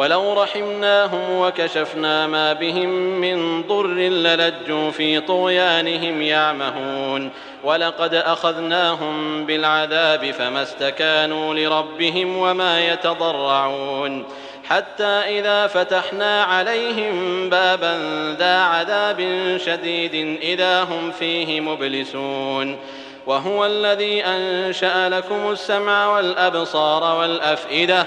ولو رحمناهم وكشفنا ما بهم من ضر للجوا في طغيانهم يعمهون ولقد أخذناهم بالعذاب فما استكانوا لربهم وما يتضرعون حتى إذا فتحنا عليهم بابا ذا عذاب شديد إذا هم فيه مبلسون وهو الذي أنشأ لكم السمع والأبصار والأفئدة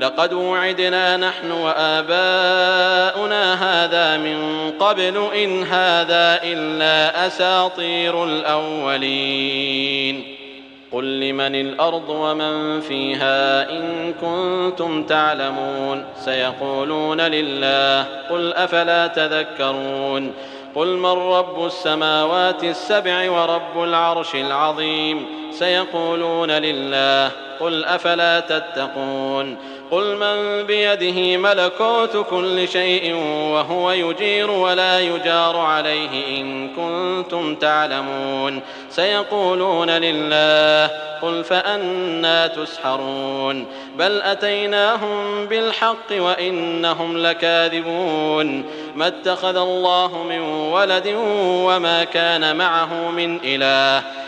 لقد وعدنا نحن وآباؤنا هذا من قبل إن هذا إلا أساطير الأولين. قل لمن الأرض ومن فيها إن كنتم تعلمون. سيقولون لله قل أفلا تذكرون. قل من رب السماوات السبع ورب العرش العظيم. سيقولون لله قل أفلا تتقون قل من بيده ملكوت كل شيء وهو يجير ولا يجار عليه إن كنتم تعلمون سيقولون لله قل فأنا تسحرون بل أتيناهم بالحق وإنهم لكاذبون ما اتخذ الله من ولد وما كان معه من إله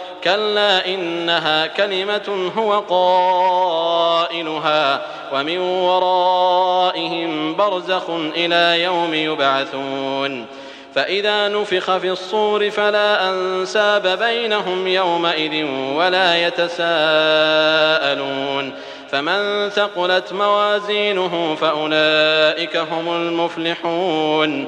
كلا إنها كلمة هو قائلها ومن ورائهم برزخ إلى يوم يبعثون فإذا نفخ في الصور فلا أنساب بينهم يومئذ ولا يتساءلون فمن ثقلت موازينه فأولئك هم المفلحون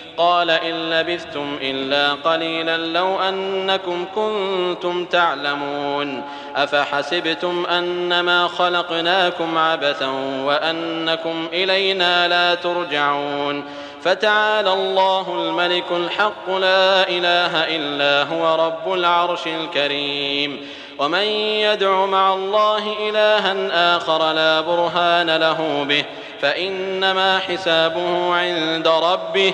قال إن لبثتم إلا قليلا لو أنكم كنتم تعلمون أفحسبتم أنما خلقناكم عبثا وأنكم إلينا لا ترجعون فتعالى الله الملك الحق لا إله إلا هو رب العرش الكريم ومن يدع مع الله إلها آخر لا برهان له به فإنما حسابه عند ربه